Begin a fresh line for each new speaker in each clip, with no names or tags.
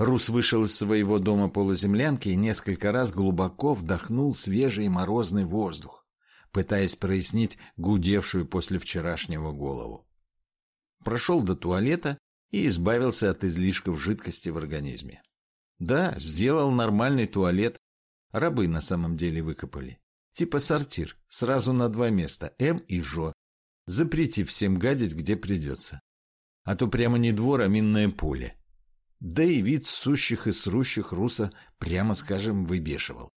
Рус вышел из своего дома полуземлянки и несколько раз глубоко вдохнул свежий морозный воздух, пытаясь прояснить гудевшую после вчерашнего голову. Прошел до туалета и избавился от излишков жидкости в организме. Да, сделал нормальный туалет. Рабы на самом деле выкопали. Типа сортир, сразу на два места, М и Жо, запретив всем гадить, где придется. А то прямо не двор, а минное поле. Да и вид сущих и срущих руса, прямо скажем, выбешивал.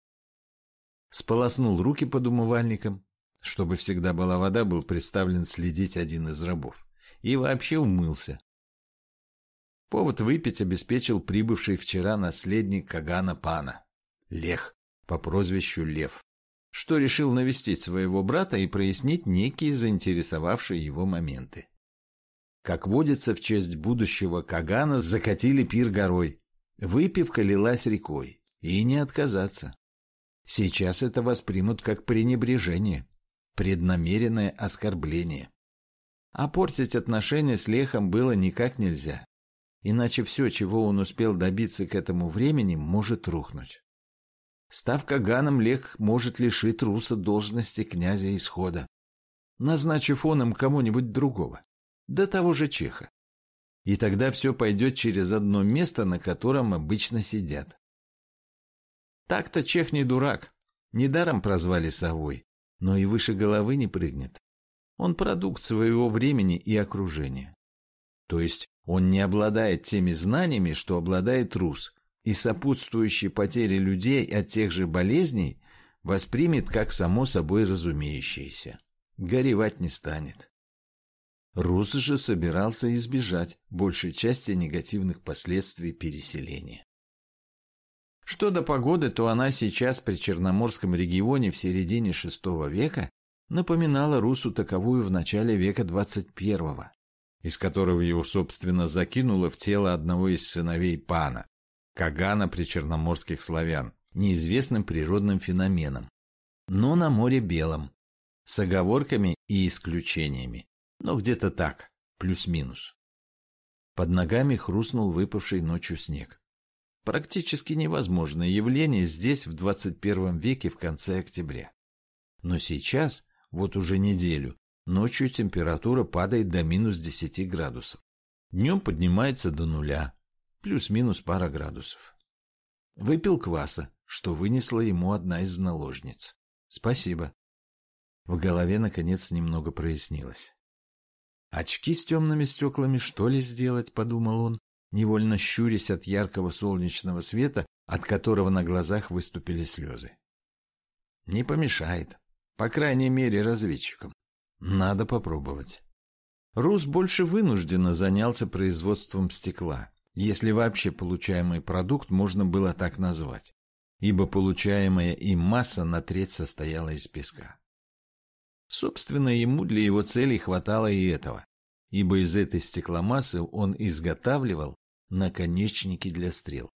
Сполоснул руки под умывальником, чтобы всегда была вода, был представлен следить один из рабов. И вообще умылся. Повод выпить обеспечил прибывший вчера наследник Кагана Пана, Лех, по прозвищу Лев, что решил навестить своего брата и прояснить некие заинтересовавшие его моменты. Как водится, в честь будущего Кагана закатили пир горой. Выпивка лилась рекой, и не отказаться. Сейчас это воспримут как пренебрежение, преднамеренное оскорбление. А портить отношения с Лехом было никак нельзя. Иначе все, чего он успел добиться к этому времени, может рухнуть. Став Каганом, Лех может лишить Руса должности князя Исхода, назначив он им кого-нибудь другого, до того же Чеха. И тогда все пойдет через одно место, на котором обычно сидят. Так-то Чех не дурак, недаром прозвали совой, но и выше головы не прыгнет. Он продукт своего времени и окружения. То есть он не обладает теми знаниями, что обладает Рус, и сопутствующие потери людей от тех же болезней воспримет как само собой разумеющееся. Горевать не станет. Рус же собирался избежать большей части негативных последствий переселения. Что до погоды, то она сейчас при Черноморском регионе в середине VI века напоминала Русу таковую в начале века XXI из которого его, собственно, закинуло в тело одного из сыновей пана, Кагана причерноморских славян, неизвестным природным феноменом, но на море белом, с оговорками и исключениями, но где-то так, плюс-минус. Под ногами хрустнул выпавший ночью снег. Практически невозможное явление здесь в 21 веке в конце октября. Но сейчас, вот уже неделю, Ночью температура падает до минус 10 градусов. Днем поднимается до нуля, плюс-минус пара градусов. Выпил кваса, что вынесла ему одна из наложниц. Спасибо. В голове, наконец, немного прояснилось. Очки с темными стеклами, что ли, сделать, подумал он, невольно щурясь от яркого солнечного света, от которого на глазах выступили слезы. Не помешает, по крайней мере, разведчикам. Надо попробовать. Рус больше вынужденно занялся производством стекла, если вообще получаемый продукт можно было так назвать, ибо получаемая им масса на треть состояла из песка. Собственно, ему для его целей хватало и этого, ибо из этой стекломассы он изготавливал наконечники для стрел.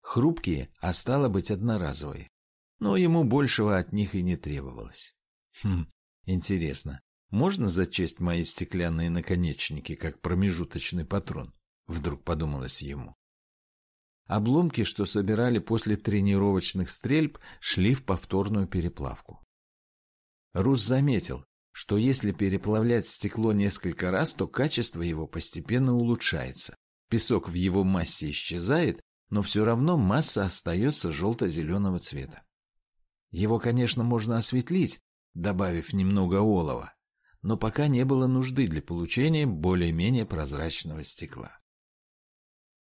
Хрупкие, а стало быть одноразовые, но ему большего от них и не требовалось. Хм, Интересно, можно зачесть мои стеклянные наконечники как промежуточный патрон? Вдруг подумалось ему. Обломки, что собирали после тренировочных стрельб, шли в повторную переплавку. Рус заметил, что если переплавлять стекло несколько раз, то качество его постепенно улучшается. Песок в его массе исчезает, но все равно масса остается желто-зеленого цвета. Его, конечно, можно осветлить, добавив немного олова, но пока не было нужды для получения более-менее прозрачного стекла.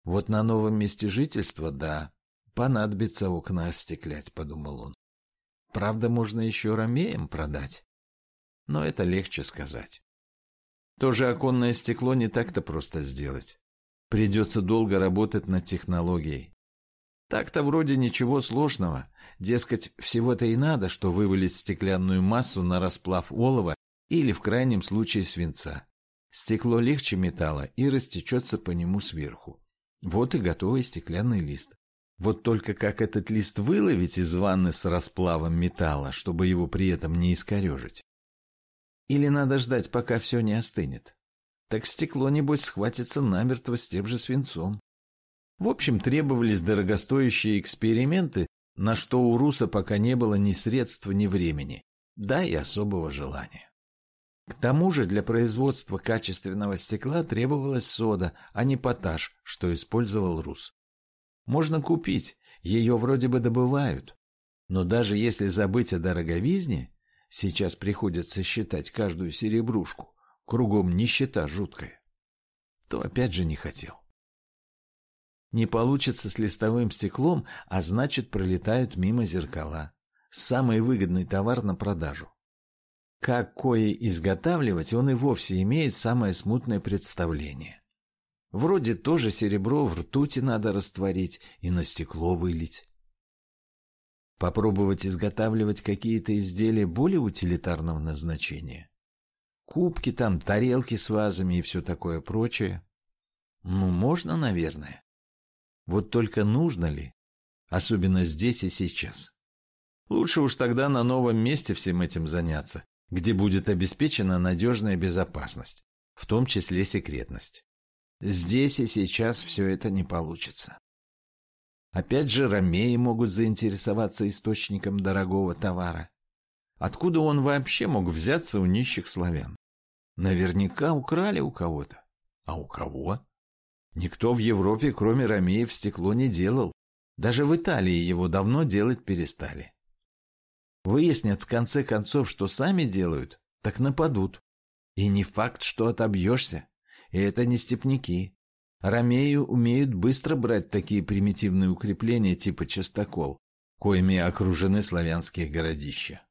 Вот на новом месте жительства, да, понадобится окна остеклять, подумал он. Правда, можно еще ромеем продать, но это легче сказать. Тоже оконное стекло не так-то просто сделать. Придется долго работать над технологией. Так-то вроде ничего сложного. Дескать, всего-то и надо, что вывалить стеклянную массу на расплав олова или, в крайнем случае, свинца. Стекло легче металла и растечется по нему сверху. Вот и готовый стеклянный лист. Вот только как этот лист выловить из ванны с расплавом металла, чтобы его при этом не искорежить? Или надо ждать, пока все не остынет? Так стекло, небось, схватится намертво с тем же свинцом. В общем, требовались дорогостоящие эксперименты, на что у Руса пока не было ни средств, ни времени, да и особого желания. К тому же для производства качественного стекла требовалась сода, а не поташ, что использовал Рус. Можно купить, ее вроде бы добывают. Но даже если забыть о дороговизне, сейчас приходится считать каждую серебрушку, кругом нищета жуткая, то опять же не хотел. Не получится с листовым стеклом, а значит пролетают мимо зеркала. Самый выгодный товар на продажу. Какое изготавливать, он и вовсе имеет самое смутное представление. Вроде тоже серебро в ртути надо растворить и на стекло вылить. Попробовать изготавливать какие-то изделия более утилитарного назначения. Кубки там, тарелки с вазами и все такое прочее. Ну, можно, наверное. Вот только нужно ли? Особенно здесь и сейчас. Лучше уж тогда на новом месте всем этим заняться, где будет обеспечена надежная безопасность, в том числе секретность. Здесь и сейчас все это не получится. Опять же, ромеи могут заинтересоваться источником дорогого товара. Откуда он вообще мог взяться у нищих славян? Наверняка украли у кого-то. А у кого? Никто в Европе, кроме ромеев, стекло не делал. Даже в Италии его давно делать перестали. Выяснят в конце концов, что сами делают, так нападут. И не факт, что отобьешься. Это не степняки. Ромеи умеют быстро брать такие примитивные укрепления типа частокол, коими окружены славянские городища.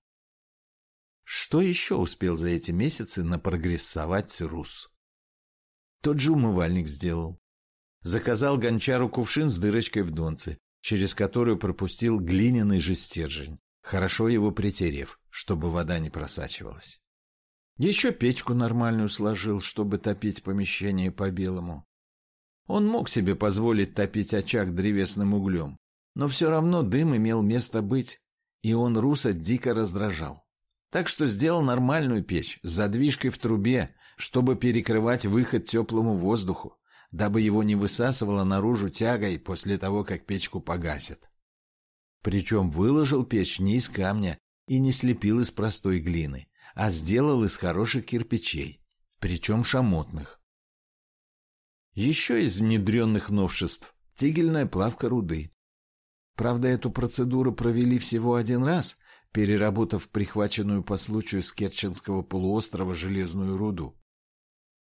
Что еще успел за эти месяцы напрогрессовать Рус? Тот же умывальник сделал. Заказал гончару кувшин с дырочкой в донце, через которую пропустил глиняный же стержень хорошо его притерев, чтобы вода не просачивалась. Еще печку нормальную сложил, чтобы топить помещение по-белому. Он мог себе позволить топить очаг древесным углем, но все равно дым имел место быть, и он руса дико раздражал. Так что сделал нормальную печь с задвижкой в трубе, чтобы перекрывать выход теплому воздуху, дабы его не высасывало наружу тягой после того, как печку погасят. Причем выложил печь не из камня и не слепил из простой глины, а сделал из хороших кирпичей, причем шамотных. Еще из внедренных новшеств – тигельная плавка руды. Правда, эту процедуру провели всего один раз, переработав прихваченную по случаю с Керченского полуострова железную руду.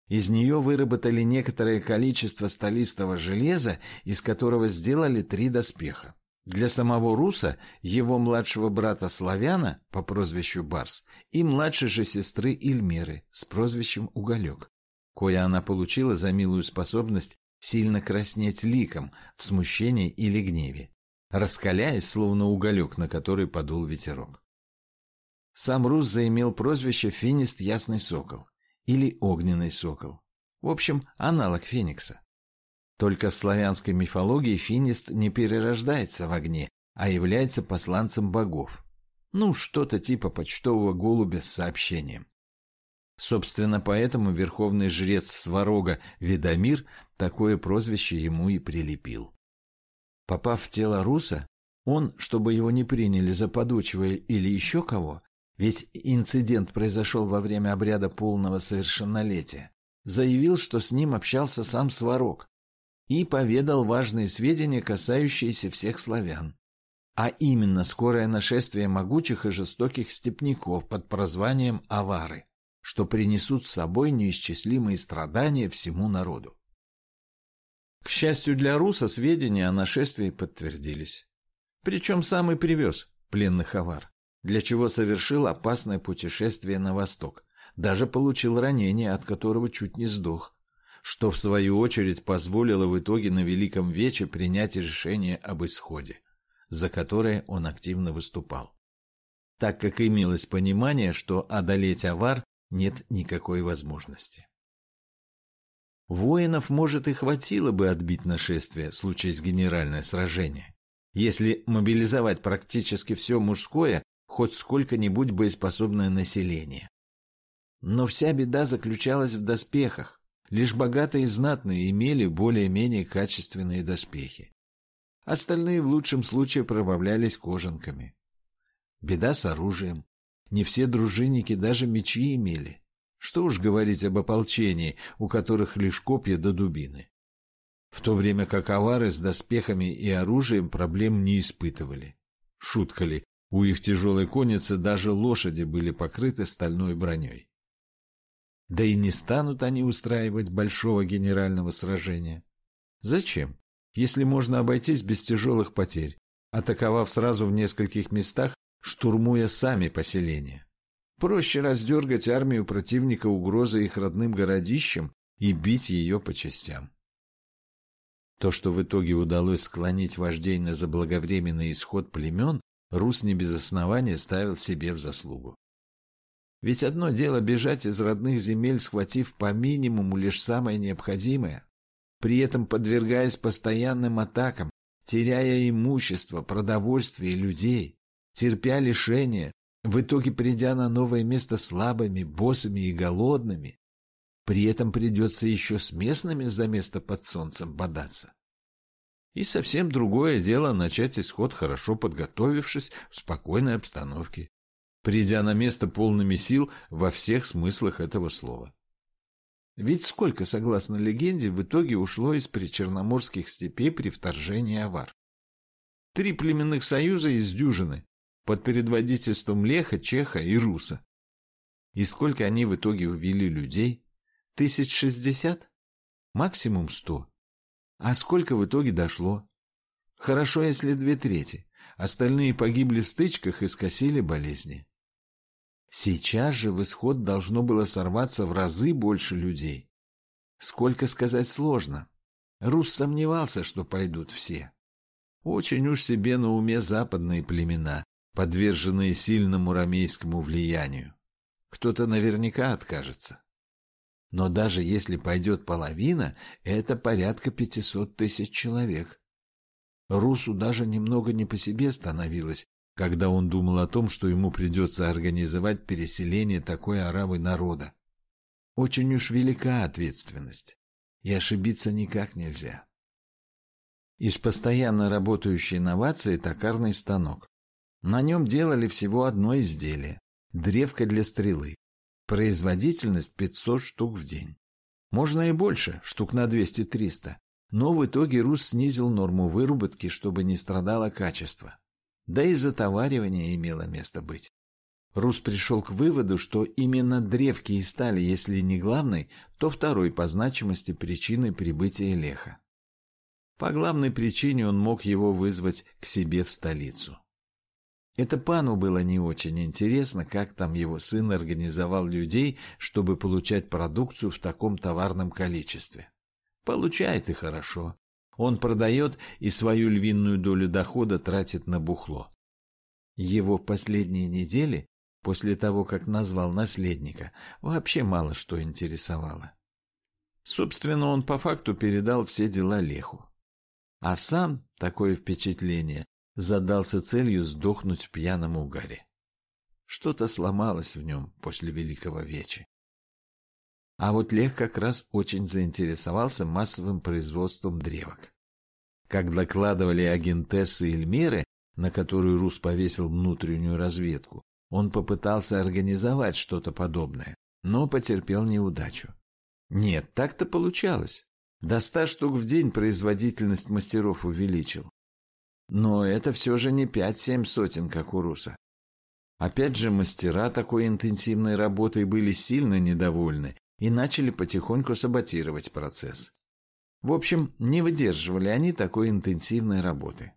Из нее выработали некоторое количество столистого железа, из которого сделали три доспеха. Для самого Руса, его младшего брата Славяна по прозвищу Барс и младшей же сестры Ильмеры с прозвищем Уголек, кое она получила за милую способность сильно краснеть ликом в смущении или гневе, раскаляясь, словно уголек, на который подул ветерок. Сам Рус заимел прозвище Финист Ясный Сокол или Огненный Сокол. В общем, аналог Феникса. Только в славянской мифологии финист не перерождается в огне, а является посланцем богов. Ну, что-то типа почтового голубя с сообщением. Собственно, поэтому верховный жрец Сварога Ведомир такое прозвище ему и прилепил. Попав в тело Руса, он, чтобы его не приняли за подучивая или еще кого, ведь инцидент произошел во время обряда полного совершеннолетия, заявил, что с ним общался сам Сварог, и поведал важные сведения, касающиеся всех славян. А именно скорое нашествие могучих и жестоких степняков под прозванием Авары, что принесут с собой неисчислимые страдания всему народу. К счастью для Руса, сведения о нашествии подтвердились. Причем сам и привез пленных авар, для чего совершил опасное путешествие на восток, даже получил ранение, от которого чуть не сдох, что в свою очередь позволило в итоге на Великом Вече принять решение об исходе, за которое он активно выступал. Так как имелось понимание, что одолеть авар нет никакой возможности. Воинов, может, и хватило бы отбить нашествие, случаясь генеральное сражение, если мобилизовать практически все мужское, хоть сколько-нибудь боеспособное население. Но вся беда заключалась в доспехах, Лишь богатые и знатные имели более-менее качественные доспехи. Остальные в лучшем случае пробавлялись кожанками. Беда с оружием. Не все дружинники даже мечи имели. Что уж говорить об ополчении, у которых лишь копья до дубины. В то время как авары с доспехами и оружием проблем не испытывали. Шутка ли, у их тяжелой конницы даже лошади были покрыты стальной броней. Да и не станут они устраивать большого генерального сражения. Зачем, если можно обойтись без тяжелых потерь, атаковав сразу в нескольких местах, штурмуя сами поселения? Проще раздергать армию противника угрозой их родным городищам и бить ее по частям. То, что в итоге удалось склонить вождей на заблаговременный исход племен, Рус не без основания ставил себе в заслугу. Ведь одно дело бежать из родных земель, схватив по минимуму лишь самое необходимое, при этом подвергаясь постоянным атакам, теряя имущество, продовольствие и людей, терпя лишения, в итоге придя на новое место слабыми, босыми и голодными. При этом придется еще с местными за место под солнцем бодаться. И совсем другое дело начать исход, хорошо подготовившись в спокойной обстановке, придя на место полными сил во всех смыслах этого слова. Ведь сколько, согласно легенде, в итоге ушло из причерноморских степей при вторжении авар? Три племенных союза из дюжины, под предводительством Леха, Чеха и Руса. И сколько они в итоге увели людей? Тысяч шестьдесят? Максимум сто. А сколько в итоге дошло? Хорошо, если две трети. Остальные погибли в стычках и скосили болезни. Сейчас же в исход должно было сорваться в разы больше людей. Сколько сказать сложно. Рус сомневался, что пойдут все. Очень уж себе на уме западные племена, подверженные сильному рамейскому влиянию. Кто-то наверняка откажется. Но даже если пойдет половина, это порядка пятисот тысяч человек. Русу даже немного не по себе становилось, когда он думал о том, что ему придется организовать переселение такой аравы народа. Очень уж велика ответственность, и ошибиться никак нельзя. Из постоянно работающей инновации токарный станок. На нем делали всего одно изделие – древко для стрелы. Производительность 500 штук в день. Можно и больше, штук на 200-300. Но в итоге Рус снизил норму выработки, чтобы не страдало качество. Да и затоваривание имело место быть. Рус пришел к выводу, что именно древки и стали, если не главной, то второй по значимости причиной прибытия Леха. По главной причине он мог его вызвать к себе в столицу. Это пану было не очень интересно, как там его сын организовал людей, чтобы получать продукцию в таком товарном количестве. Получает и хорошо. Он продает и свою львиную долю дохода тратит на бухло. Его последние недели, после того, как назвал наследника, вообще мало что интересовало. Собственно, он по факту передал все дела Леху. А сам, такое впечатление, задался целью сдохнуть в пьяном угаре. Что-то сломалось в нем после Великого Вечи. А вот Лех как раз очень заинтересовался массовым производством древок. Как докладывали агентессы Эльмеры, на которую Рус повесил внутреннюю разведку, он попытался организовать что-то подобное, но потерпел неудачу. Нет, так-то получалось. До ста штук в день производительность мастеров увеличил. Но это все же не пять-семь сотен, как у Руса. Опять же, мастера такой интенсивной работой были сильно недовольны и начали потихоньку саботировать процесс. В общем, не выдерживали они такой интенсивной работы.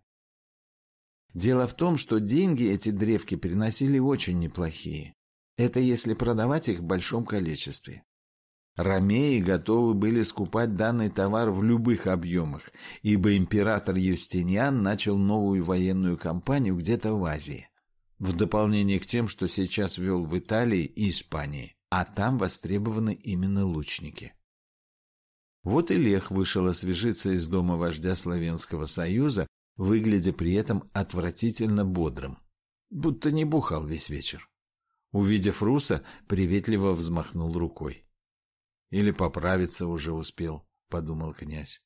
Дело в том, что деньги эти древки приносили очень неплохие. Это если продавать их в большом количестве. Ромеи готовы были скупать данный товар в любых объемах, ибо император Юстиниан начал новую военную кампанию где-то в Азии, в дополнение к тем, что сейчас вел в Италии и Испании, а там востребованы именно лучники. Вот и Лех вышел освежиться из дома вождя Славянского Союза, выглядя при этом отвратительно бодрым, будто не бухал весь вечер. Увидев Руса, приветливо взмахнул рукой. Или поправиться уже успел, подумал князь.